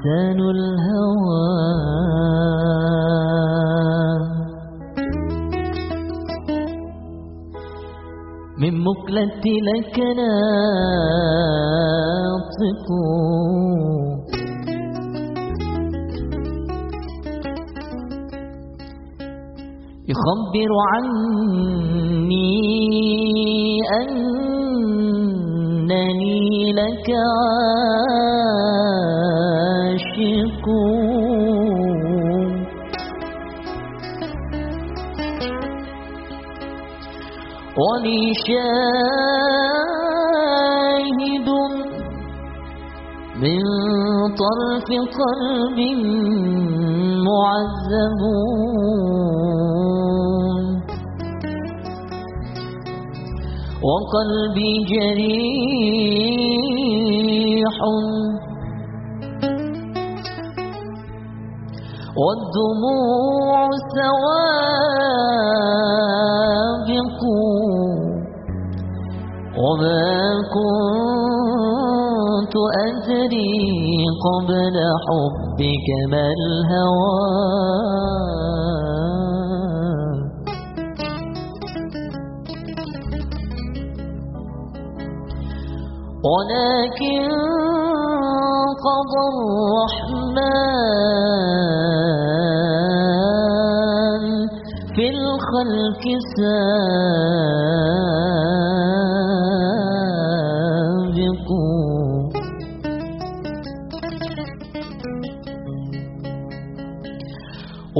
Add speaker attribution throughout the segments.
Speaker 1: لسان الهوى. من مقلة لك ناطق. يخبر عني أنني لك عاشق ولي شاهد من طرف قلب معذب وقلبي جريح. والدموع سوابق قبل حبك ما الهوى. ولكن قضى الرحمن في الخلق سابق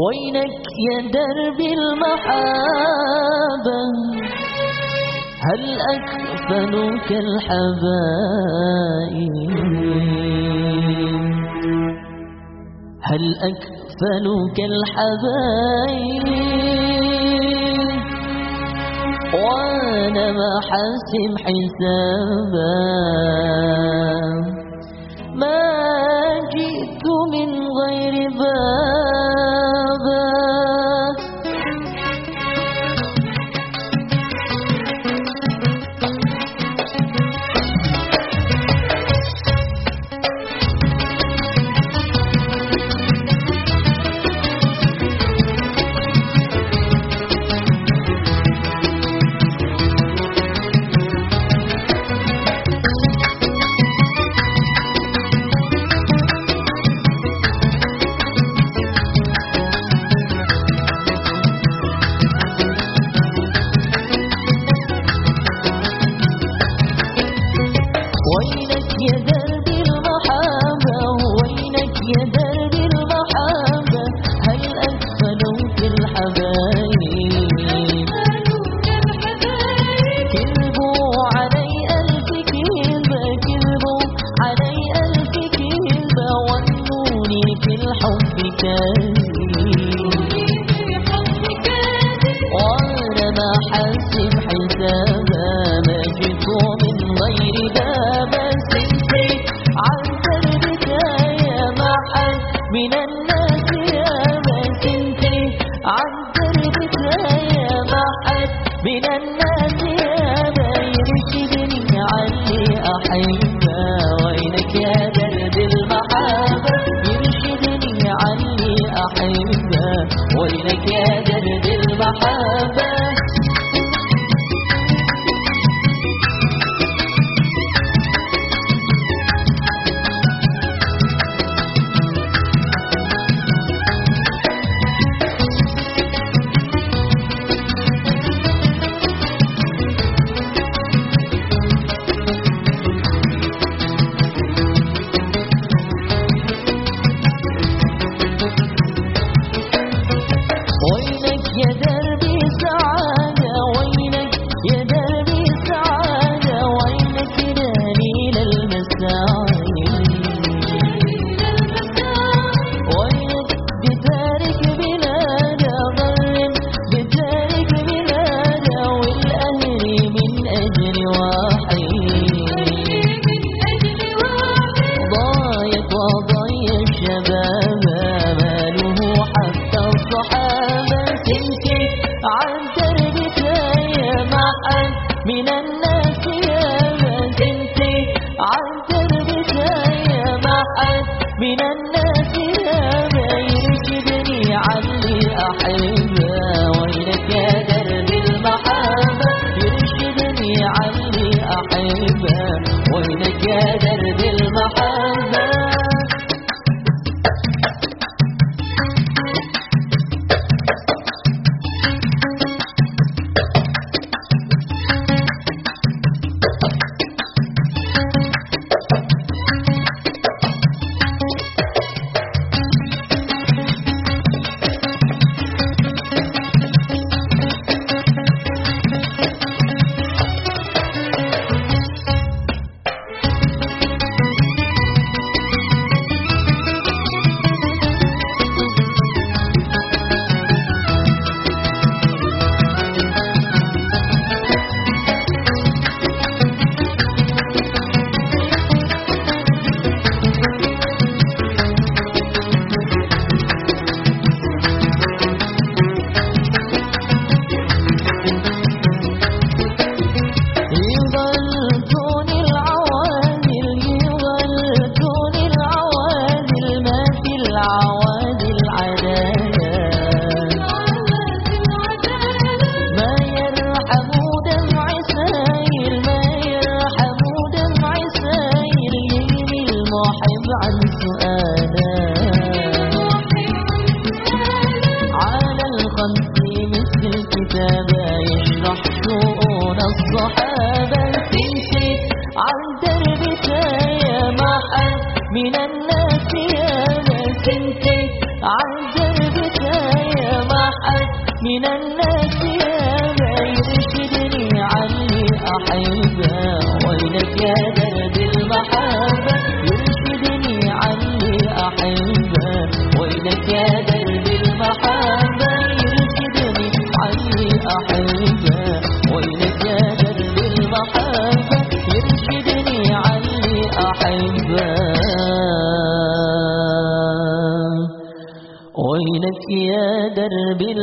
Speaker 1: وينك يا درب المحابة؟ هل أكفنك الحبائب هل أكفنك الحبائب وأنا ما حاسب حسابا. ما جئت من غير بابا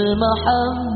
Speaker 2: المحبة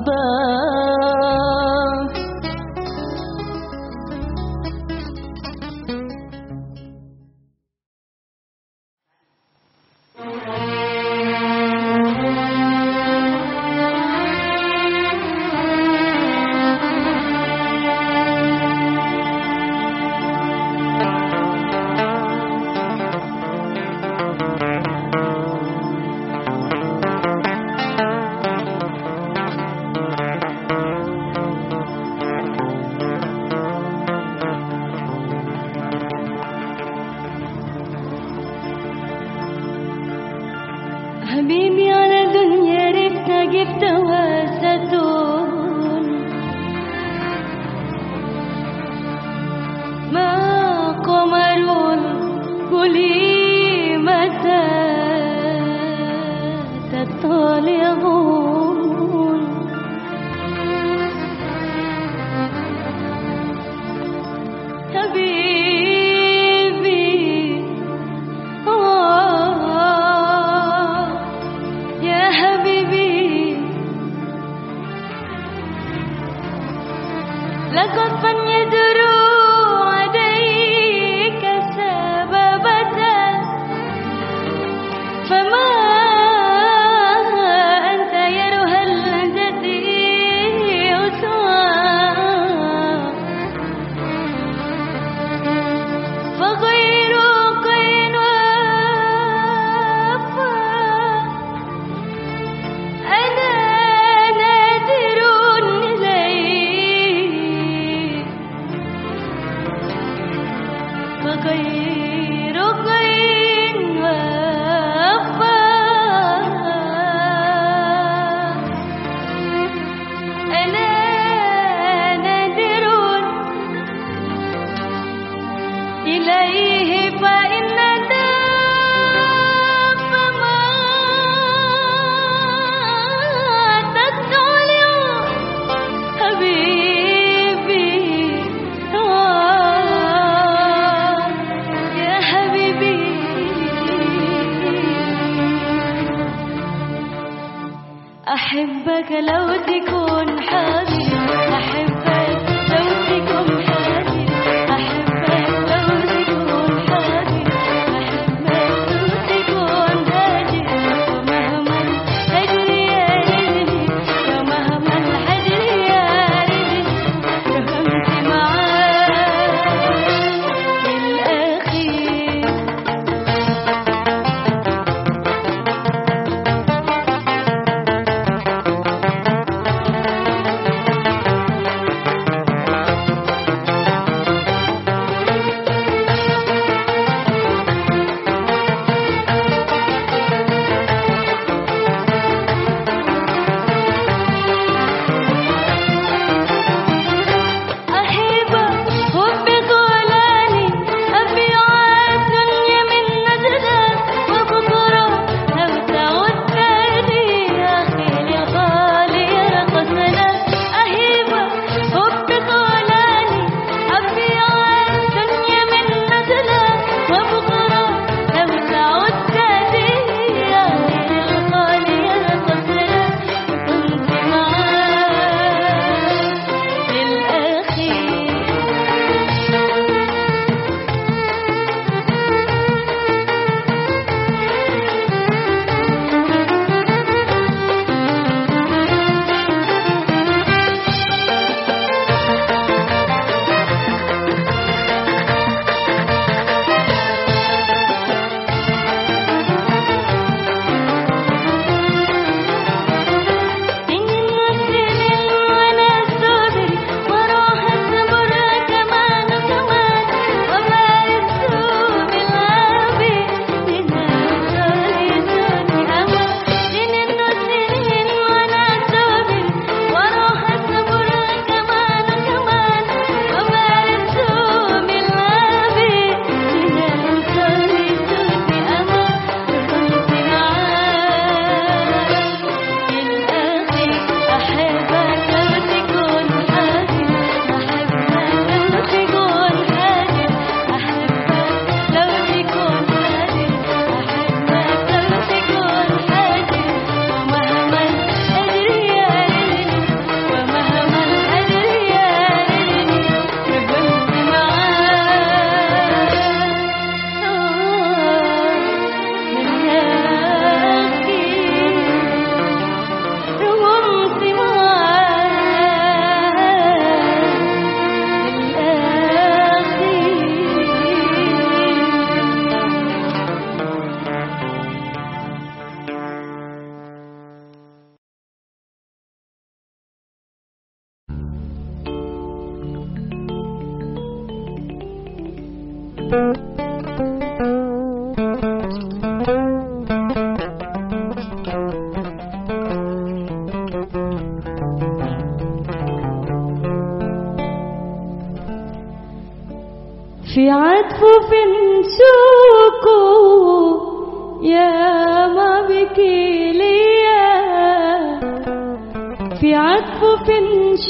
Speaker 2: في عطف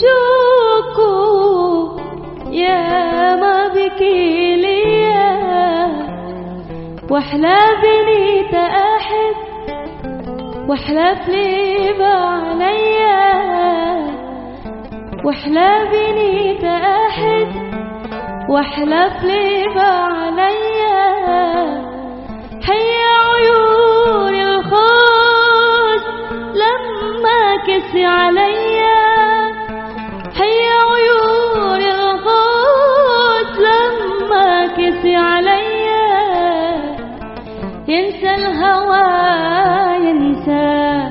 Speaker 2: شوق يا ما بك ليا واحلى بني احب واحلى بليب عليا واحلى بني احب واحلى بليب عليا هيا عليا هي عيون القوس لما كسي عليا ينسى الهوى ينسى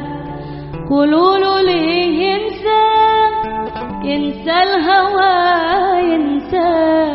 Speaker 2: قولوا له ليه ينسى. ينسى الهوى ينسى.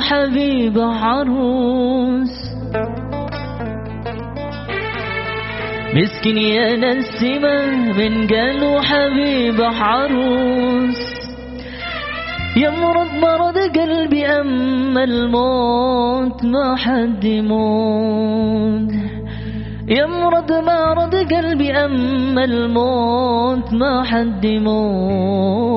Speaker 1: حبيب عروس. مسكين يا نسمة من قالوا حبيب عروس. يا مرض مرض قلبي أما الموت ما حد يموت. يا مرض مرض قلبي أما الموت ما حد يموت.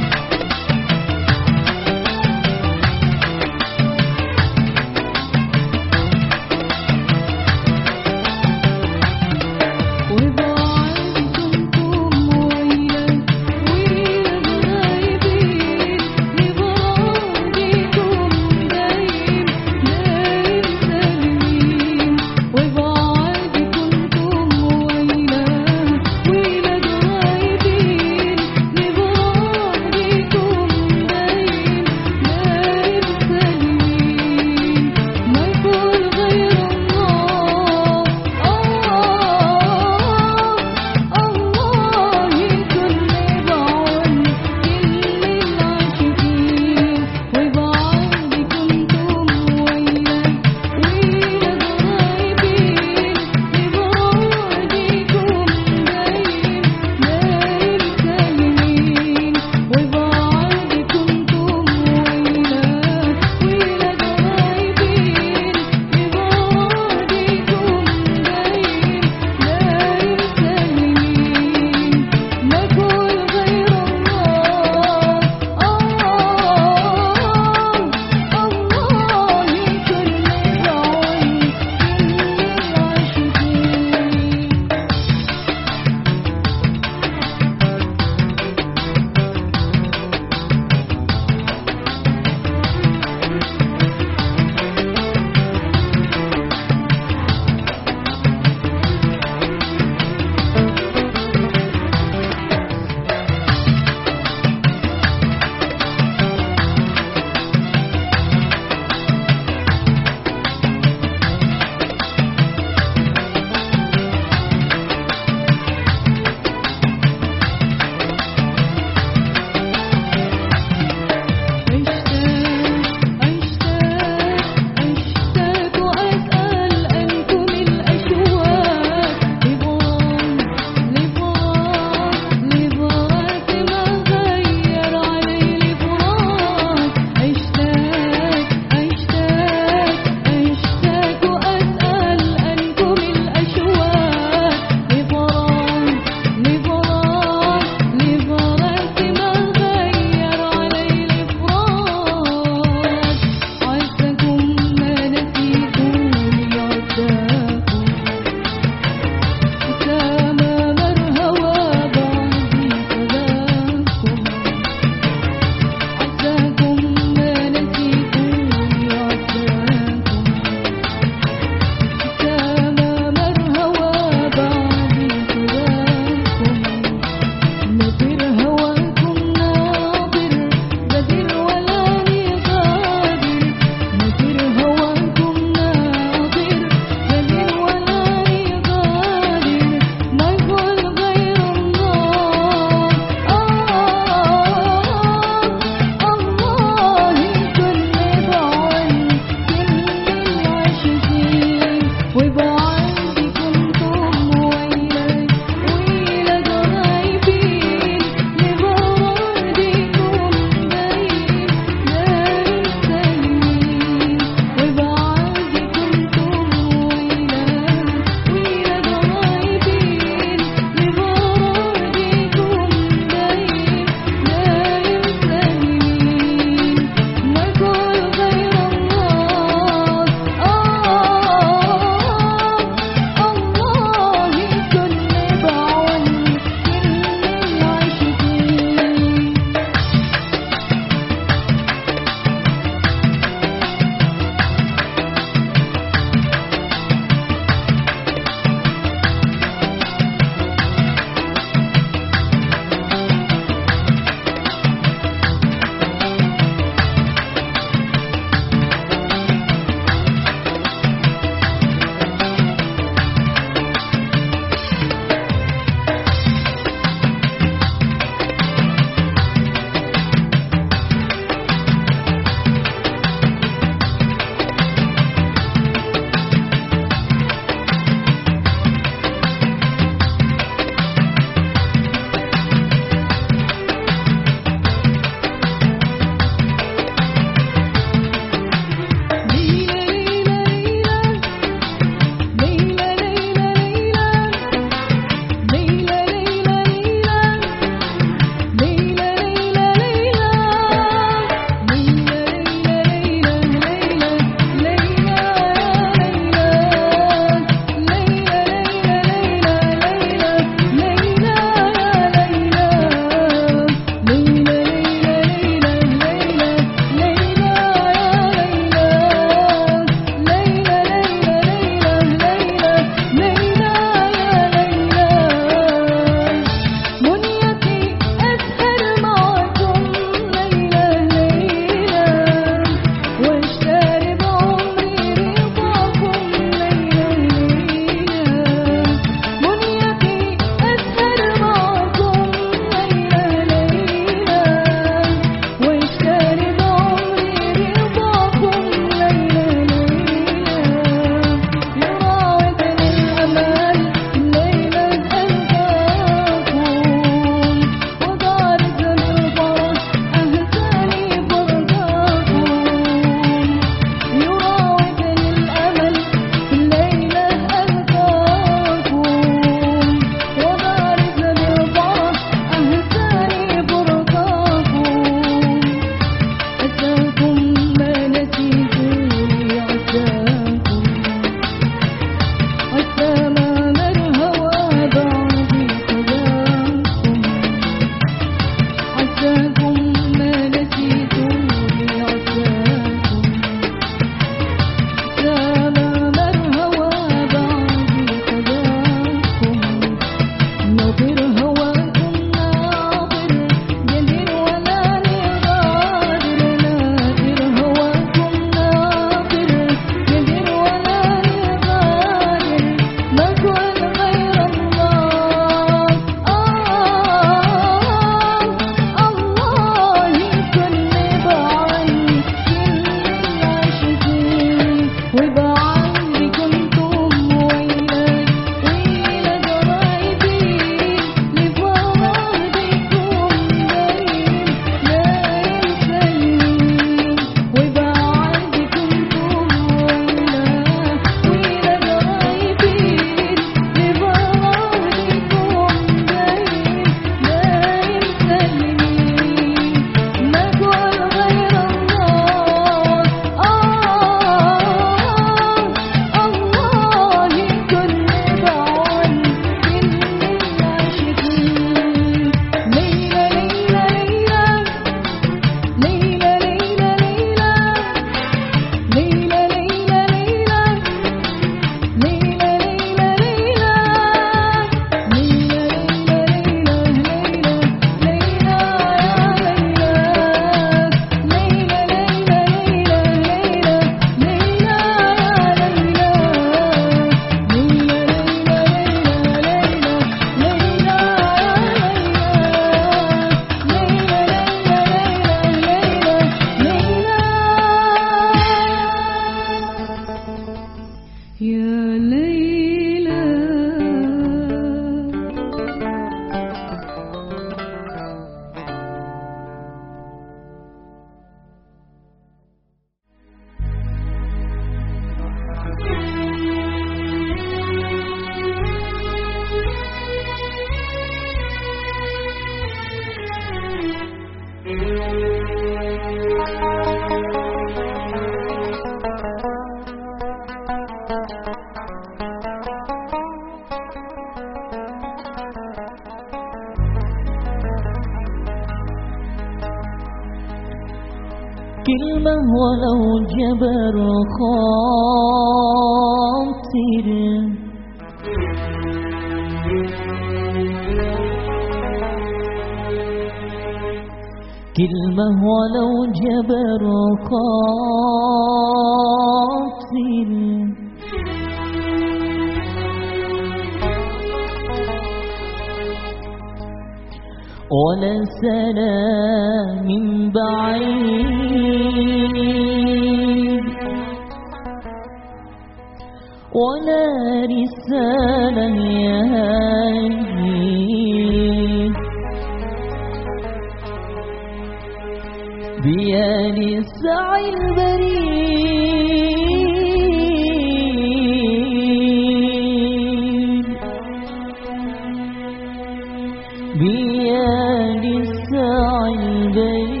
Speaker 1: بيا لسعي البريد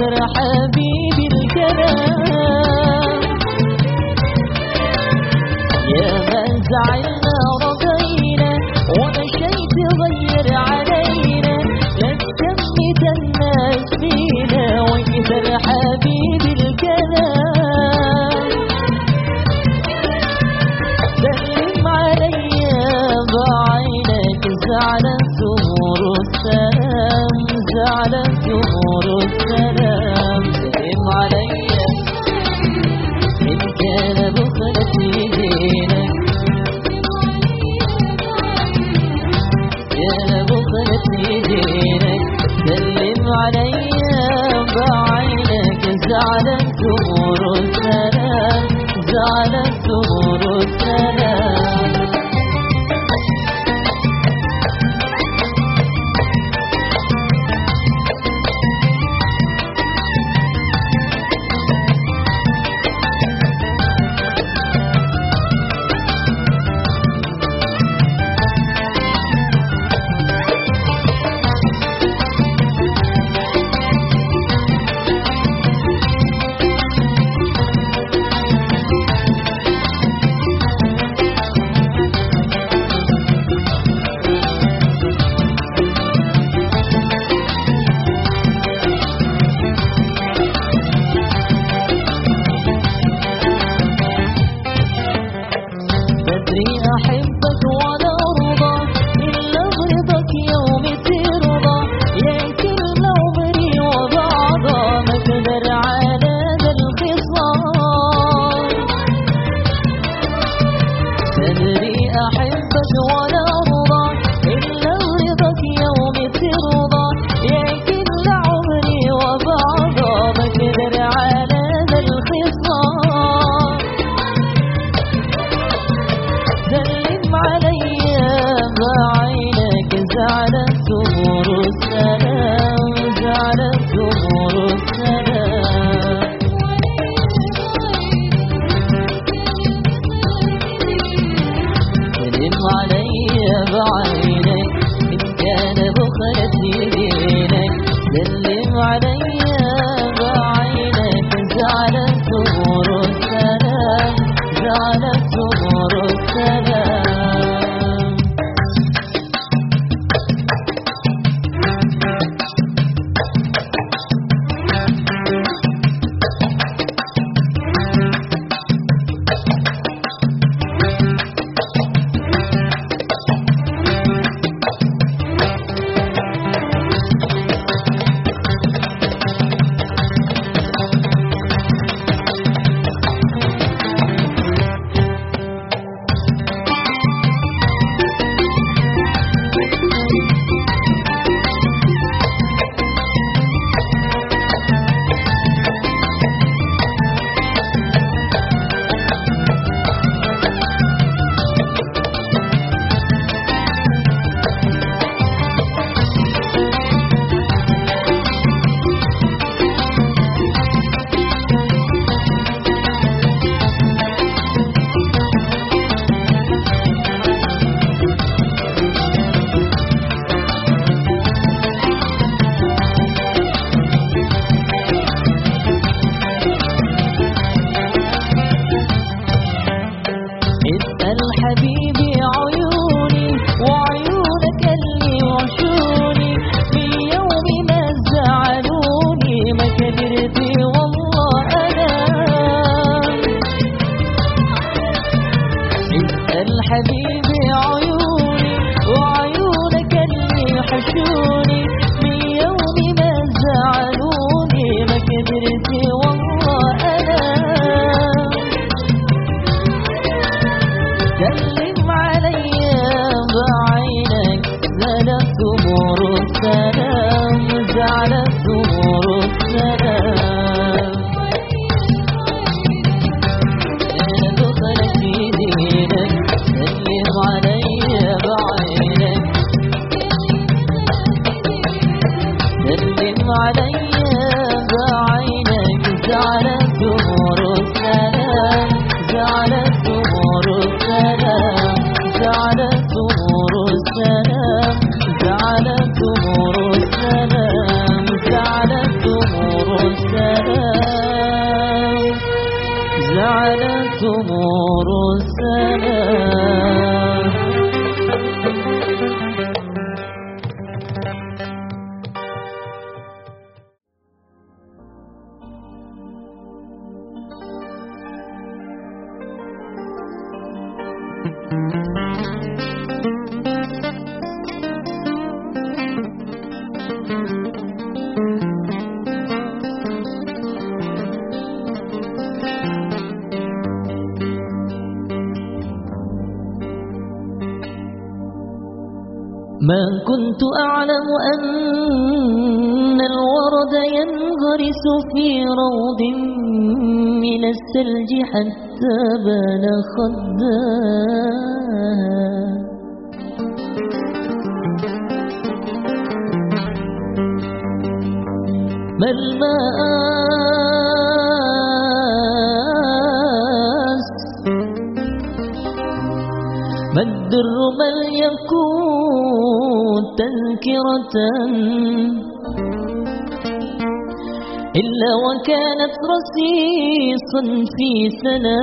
Speaker 1: ويكثر حبيبي الكلام يا ما زعلنا جئتنا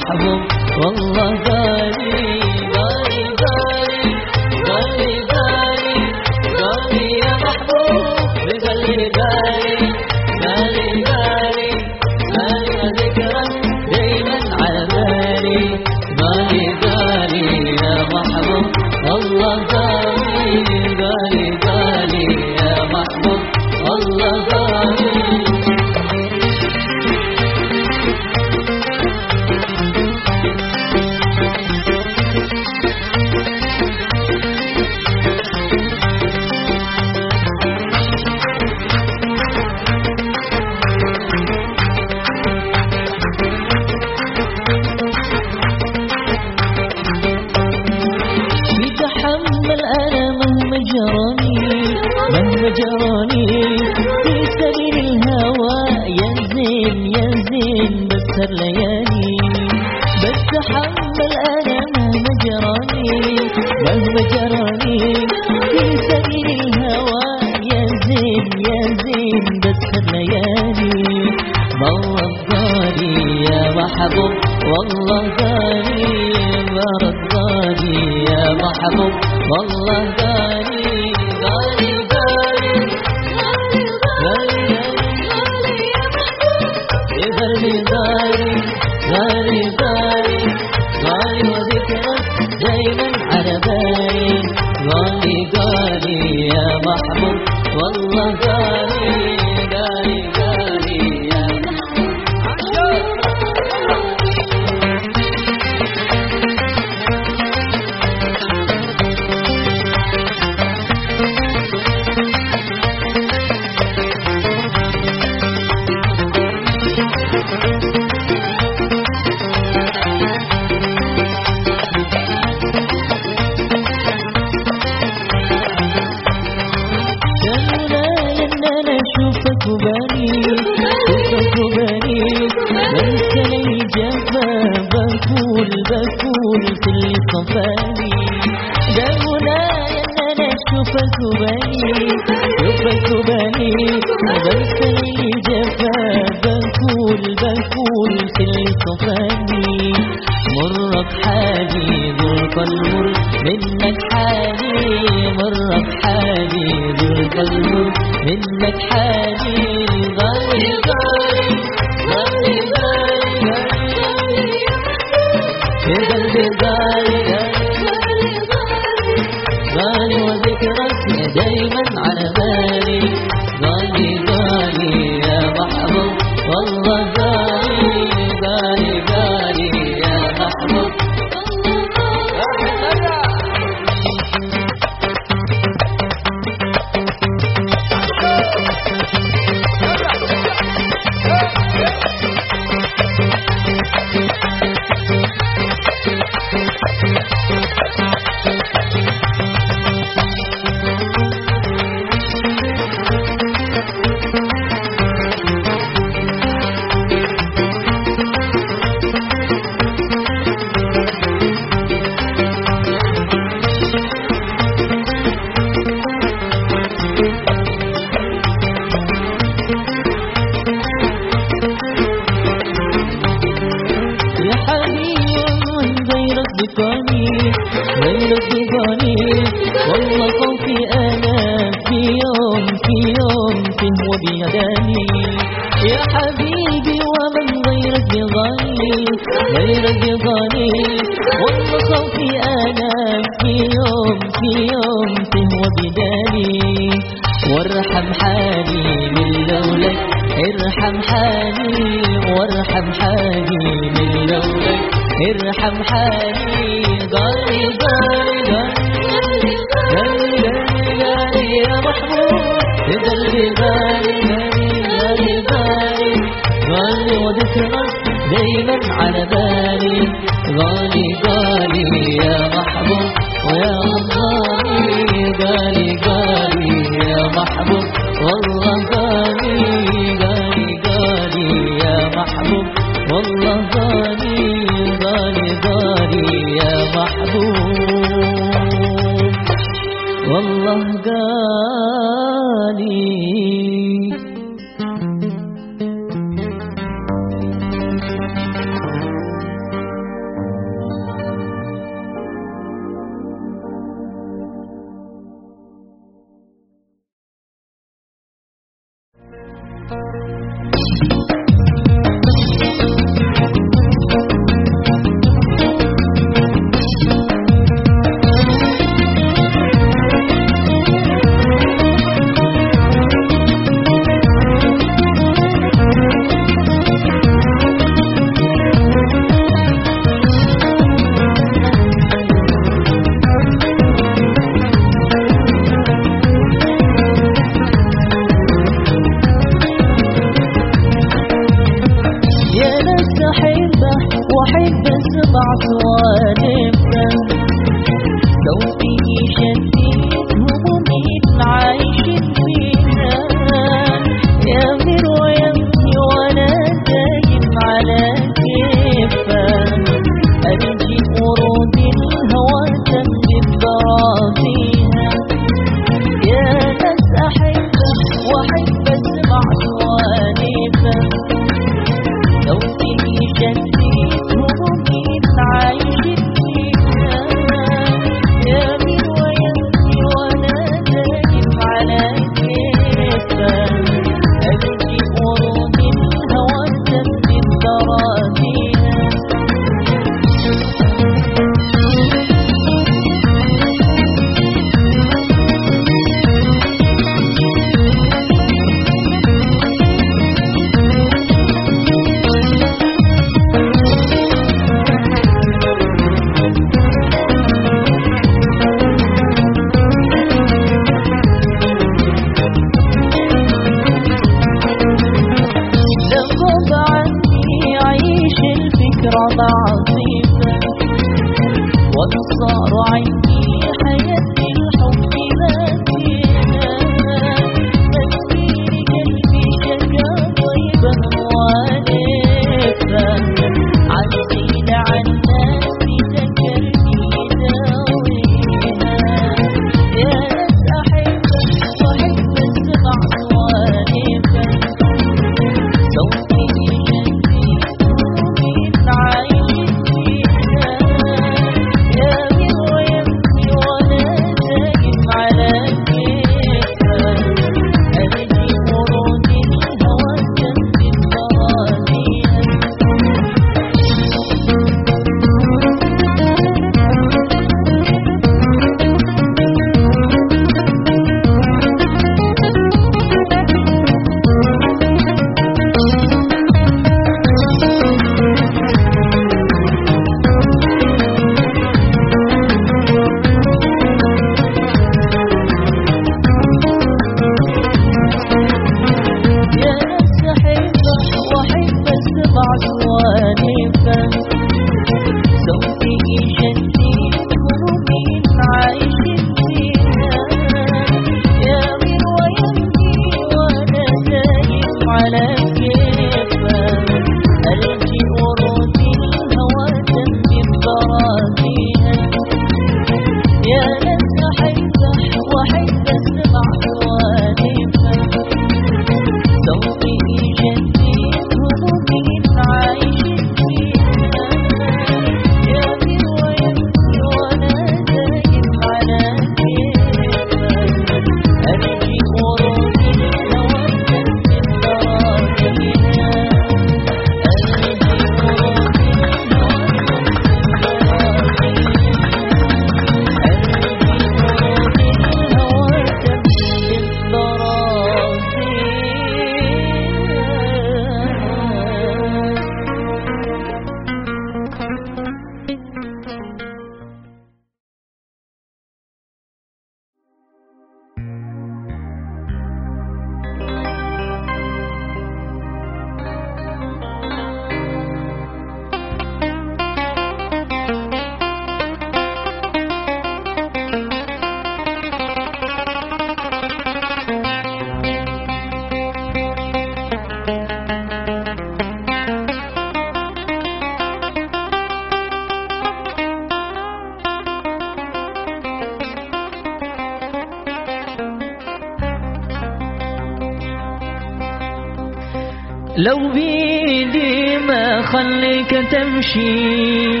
Speaker 1: تمشي.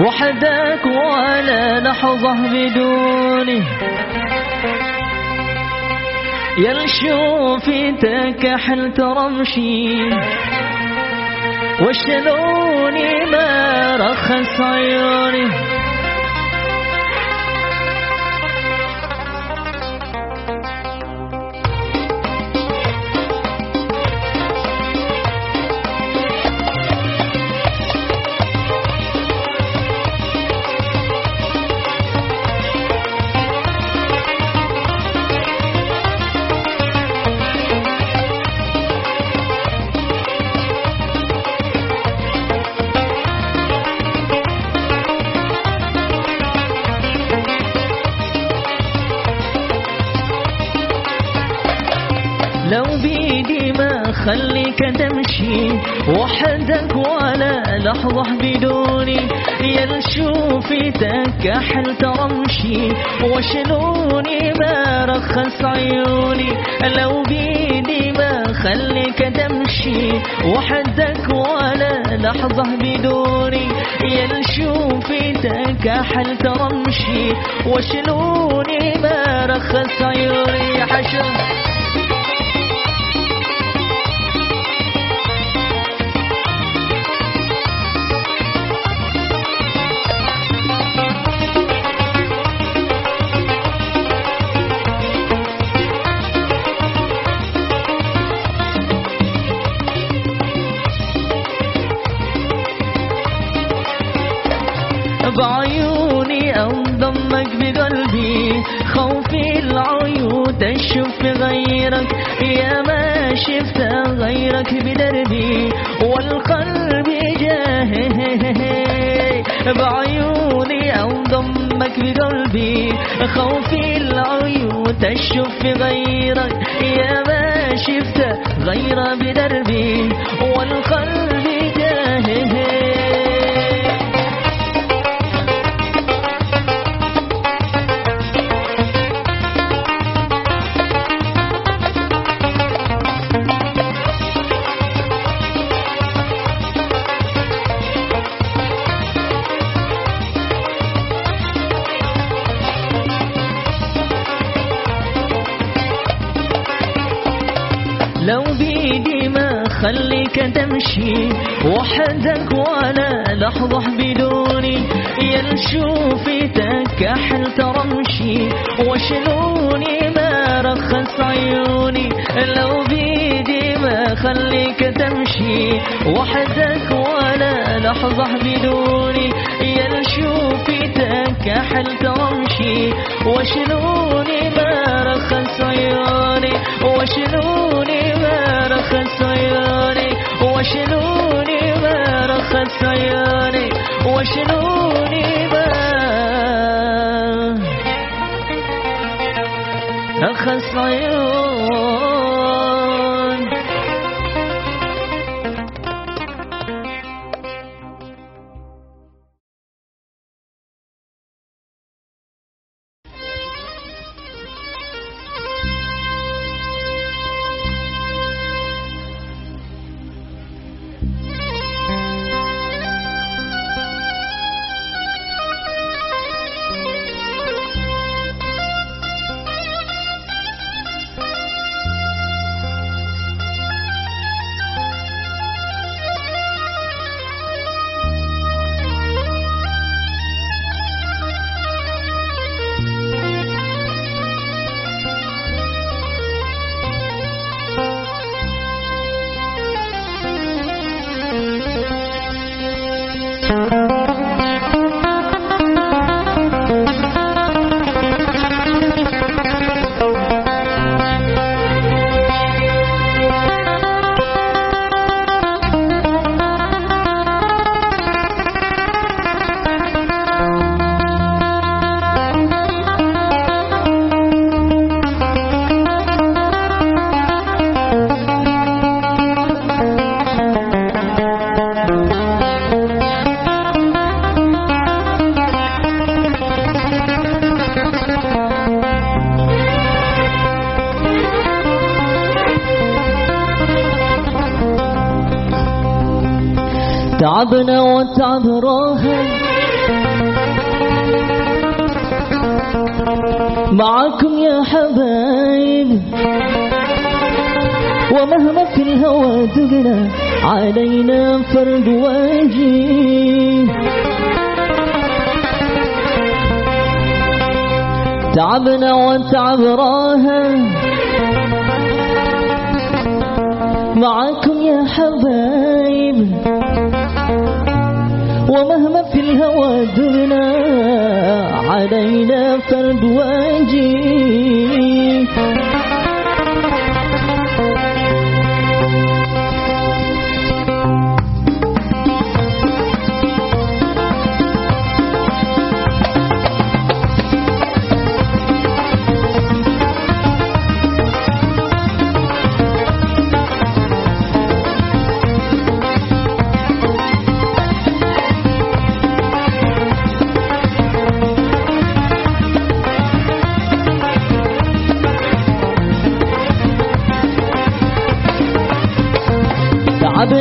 Speaker 1: وحدك ولا لحظة بدوني يلشو في تكحل ترمشي. وشلوني ما رخص عيوني. لحظة بدوني يلشو في تكحل ترمشي وشلوني ما رخص عيوني؟ لو بيدي ما خليك تمشي. وحدك ولا لحظة بدوني. يلشو في تكحل ترمشي وشلوني ما رخص عيوني حشر. غيرك بدربي والقلب جاهي. بعيوني انضمك بقلبي خوفي العيون تشوف غيرك. يا ما شفت غير بدربي. تمشي وحدك ولا لحظة بدوني. في تكحل ترمشي وشلوني ما رخص عيوني؟ لو بيدي ما خليك تمشي. وحدك ولا لحظة بدوني. في تكحل ترمشي وشلوني رخص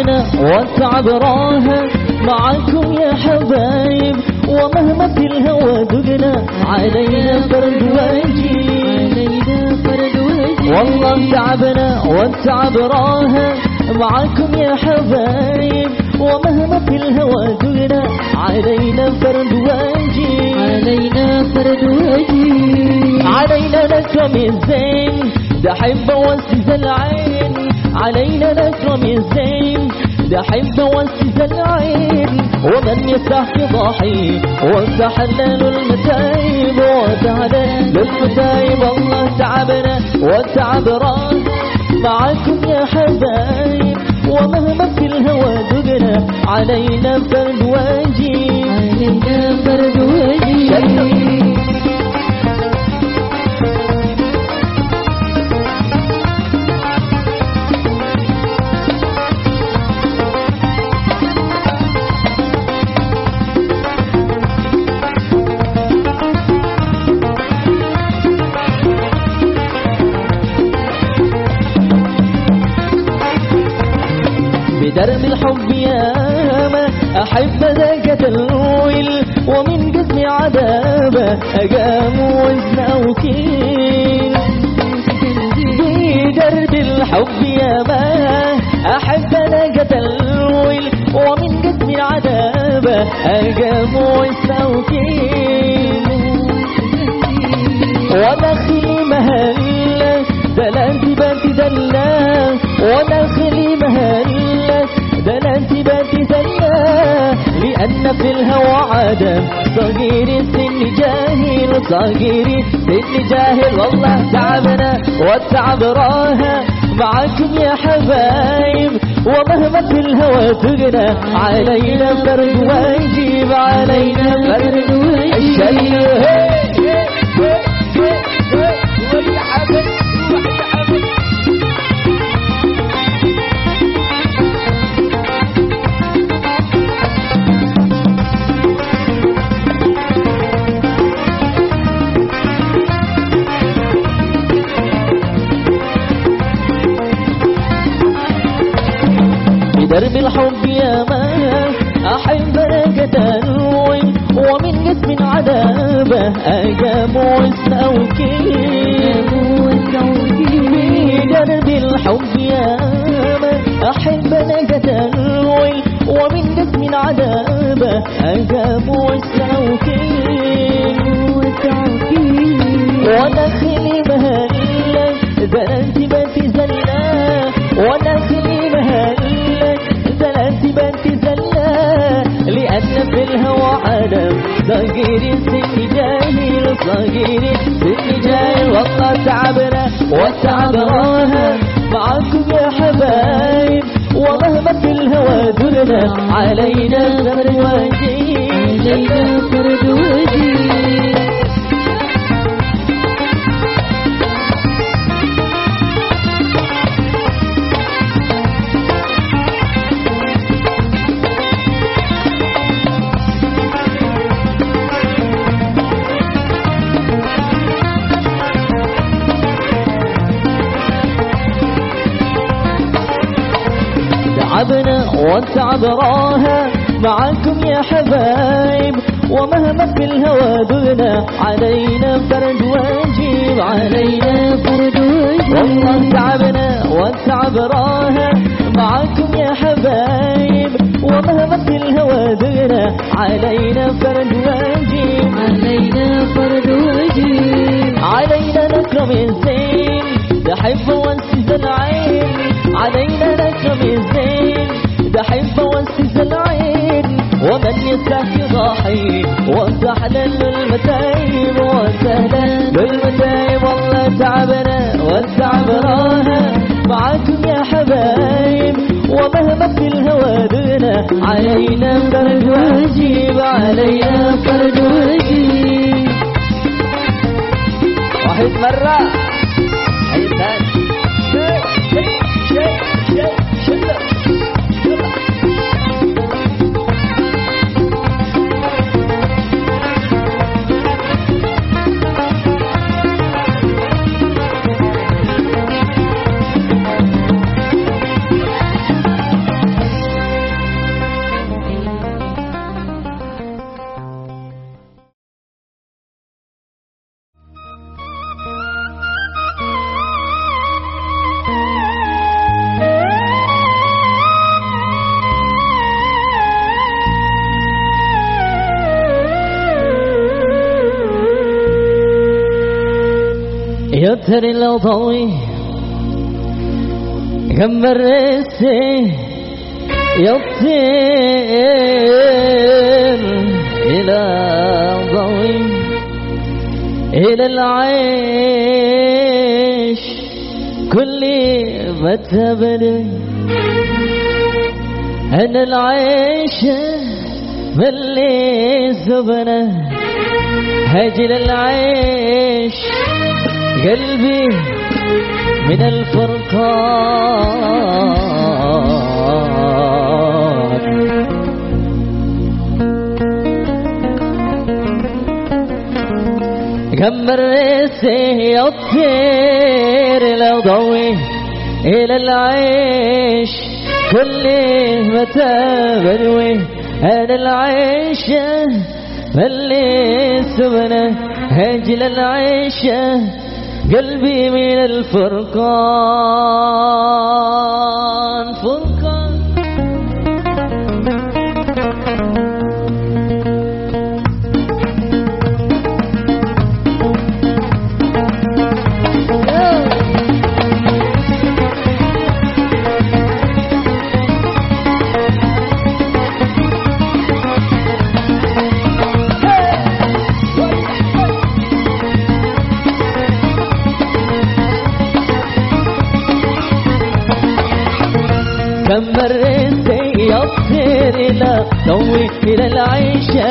Speaker 1: تعبنا والتعب راها معاكم يا حبايب ومهما في الهوى دقنا علينا فرد واجب. علينا فرد واجب والله تعبنا والتعب راها معاكم يا حبايب ومهما في الهوى دقنا علينا فرد واجب.
Speaker 2: علينا فرد واجب.
Speaker 1: علينا نكرم الزين ده حب وسز العين. علينا نكرم الزين ده حب وسز العين ومن يفتح فضاحي وتحلل المتايب وتعلل المتايب الله تعبنا والتعب راه معاكم يا حبايب ومهما في الهوى دقنا. علينا فرد واجب
Speaker 2: علينا فرد واجب
Speaker 1: أحب ذاك تلويل ومن قسم عذابه أقام وزن أوكيل بدرب الحب ياما أحب ذاك تلويل ومن قسم عذابه أقام وزن أوكيل ودخلي مهلة دلنت بنت دلة لأن في الهوى عدم. صغير السن جاهل صغير السن جاهل. والله تعبنا والتعب راها معاكم يا حبايب ومهما في الهوى تغنى. علينا فرد واجب علينا فرد واجب. بدرب الحب يا ما أحب لك تنوي ومن قسم عذابه أجاب وسأوكيل بدرب الحب يا ما أحب لك تنوي ومن قسم عذابه أجاب وسأوكيل ونخلي عالم صغير السن جاهل صغير السن جاهل والله تعبنا والتعب راها معاكم يا حبايب ومهما في الهوى دلنا علينا فرد واجب.
Speaker 2: علينا فرد
Speaker 1: تعبنا والتعب راها معاكم يا حبايب ومهما في الهوى دغنا علينا فرد واجب علينا
Speaker 2: فرد وجيب
Speaker 1: والله تعبنا والتعب راها معاكم يا حبايب ومهما في الهوى دغنا علينا فرد واجب.
Speaker 2: علينا فرد وجيب
Speaker 1: علينا نكرم الزين تحب وانسز العين. علينا نكرم الزين. تحب وانسز العين ومن يستحي ضاحي وسهلا للمتايب وسهلا للمتايب والله تعبنا والتعب راها معاكم يا حبايب ومهما في الهوى دنا علينا فرج واجيب علينا فرج واجيب واحد مرة. يطر الضوي كم الرسي يطير إلى ضوي إلى العيش كل ما تبني أنا العيش ملي زبنه هاجل العيش قلبي من الفرقان. كم الرسي يطير لو ضوي إلى العيش كل متى بروي؟ أنا العيشة اللي سبنا هجل العيشة قلبي من الفرقان. فرقان. كم مريت يطير إلى ضوي إلى العيشة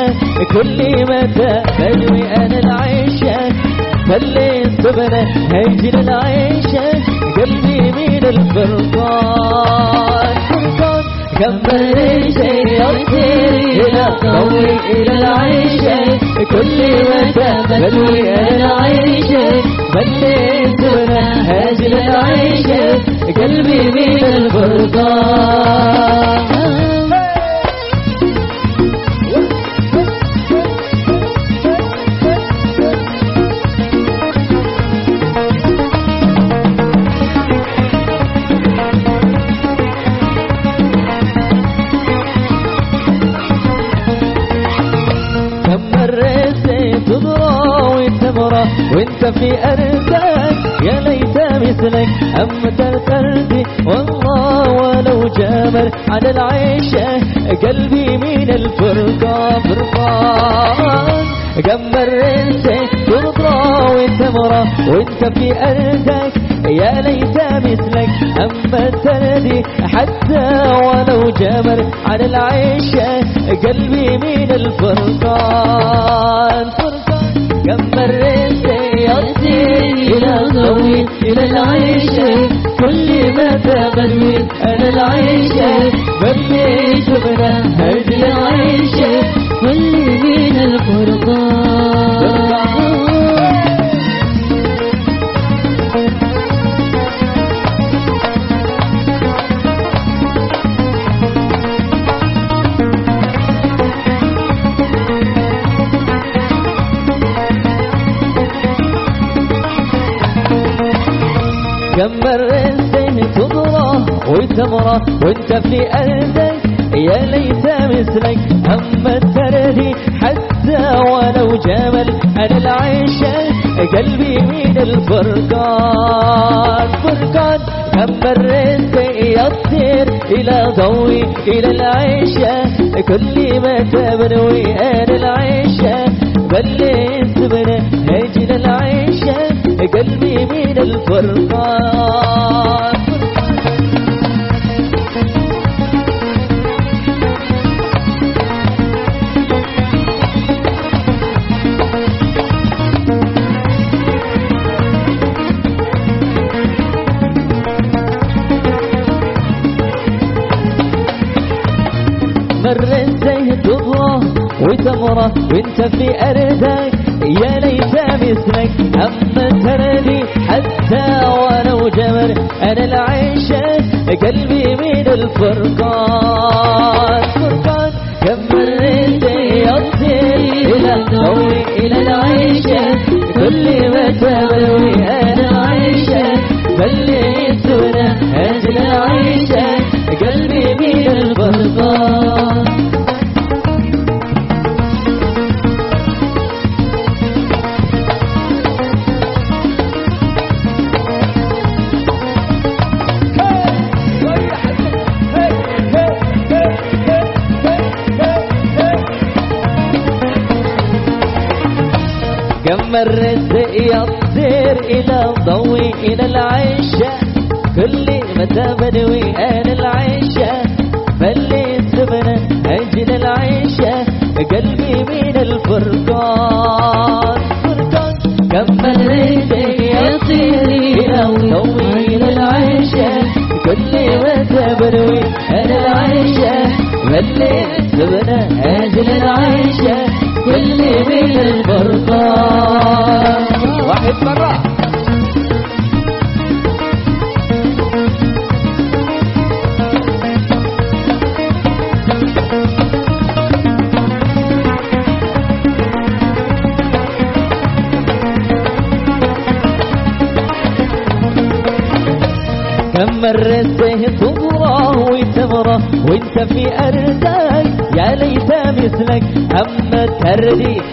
Speaker 1: كل متى بدوي أنا العيشة. خلي الصبرة هيجي العيشة قلبي من الفرقان فرقان كم مريت يطير إلى إلى العيشة كل متى بدوي أنا العيشة خلي الصبرة هيجي العيشة قلبي من الفرقان في أرزاك يا ليت مثلك أما ترتردي والله ولو جامر على العيشة قلبي من الفرقة فرقان. كم مريت تضراوي تمرة وانت في أرزاك يا ليت مثلك أما تردي حتى ولو جمر على العيشة قلبي من الفرقان. فرقان. كم مريت يطير إلى ضوي إلى العيشة كل ما تغني أنا العيشة بني شبنا هذه العيشة
Speaker 2: كل من الفرقان
Speaker 1: وتمرة وانت في أرضك يا ليت مثلك أما التردي. حتى ولو جمل أنا العيشة قلبي من الفرقان. فرقان كم مرت يطير إلى ضوي إلى العيشة كل ما تبروي أنا العيشة بليت من أجل العيشة قلبي من الفرقان. مرت زي تضرة وتمرة وانت في أرضك. يا ليت مثلك أما ترني حتى ولو جمر أنا العيشة قلبي من الفرقان. فرقان كم مرت يطير إلى ضوي إلى العيشة كل ما تبوي أنا عيشة بليت من أجل الفرقان كم مرت يطير إلى ضوي إلى العيشة كل متى أما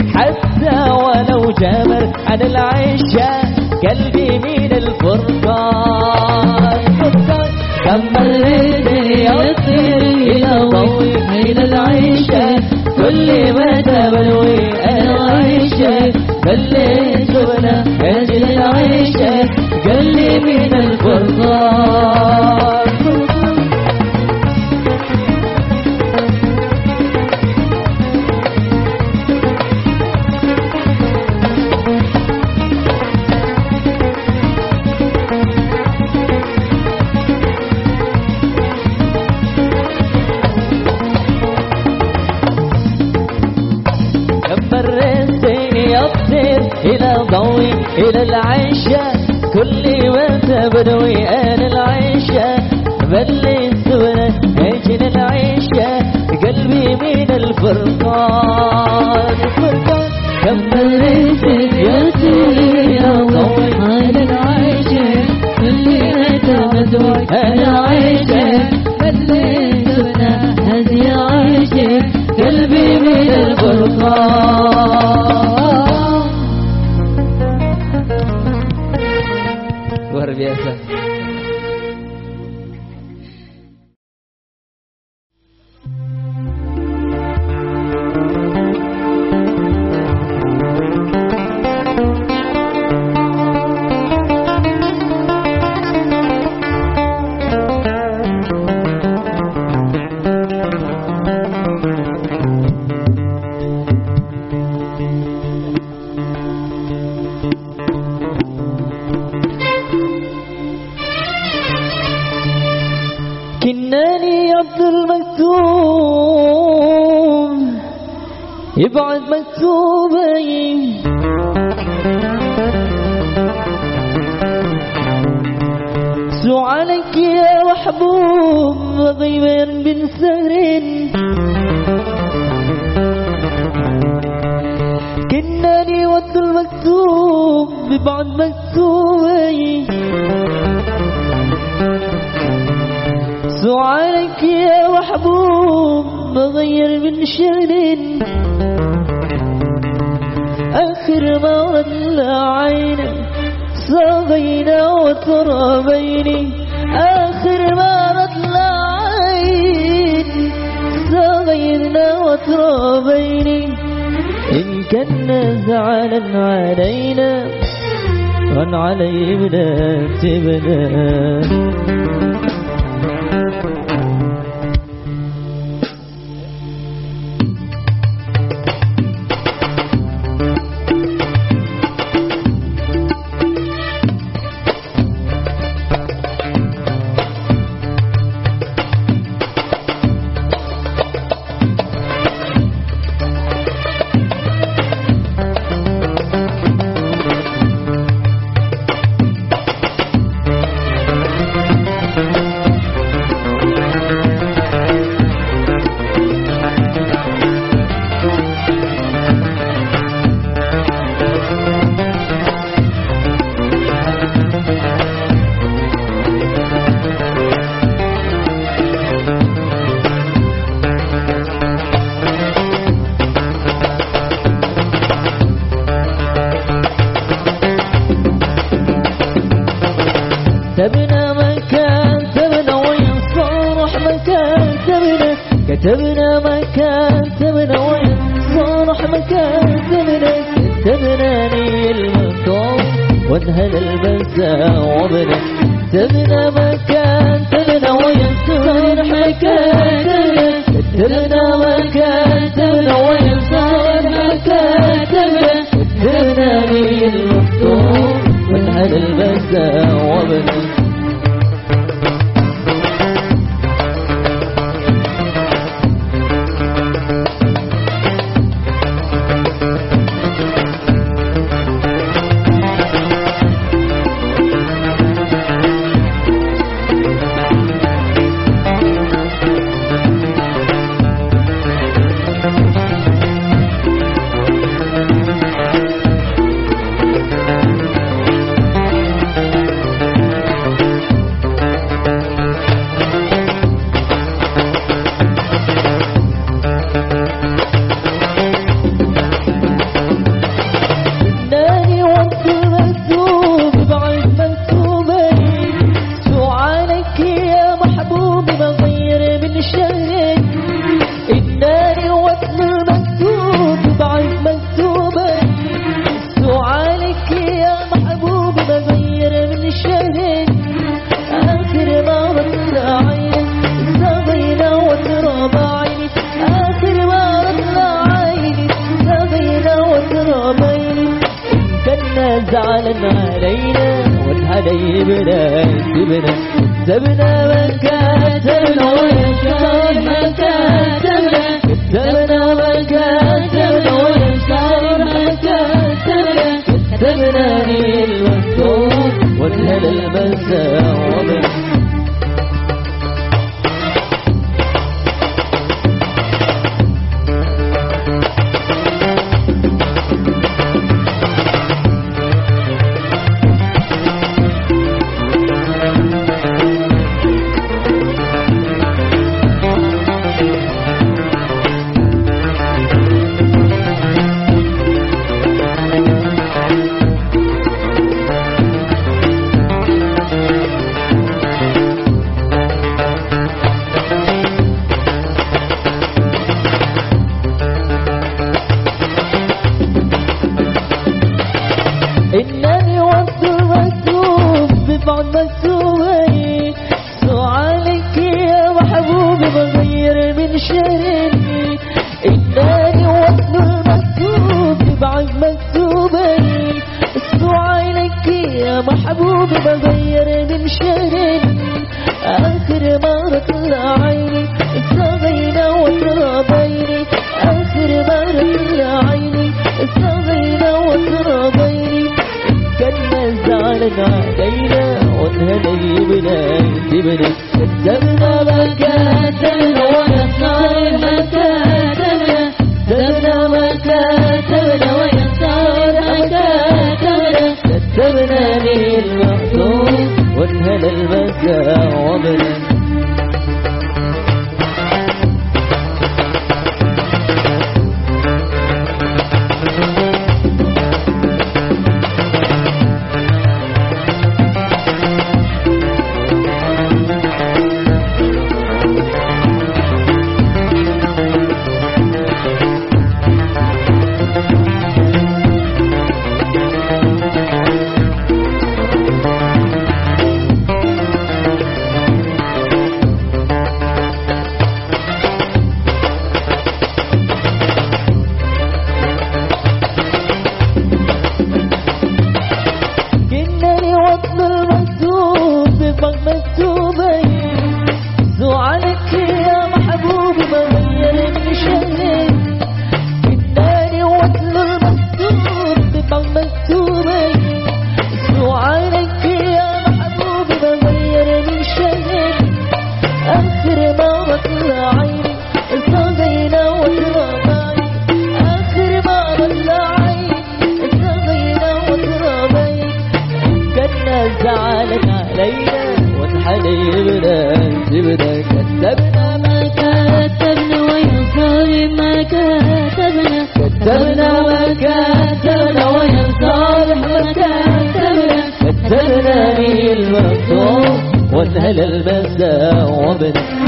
Speaker 2: والهلا المسا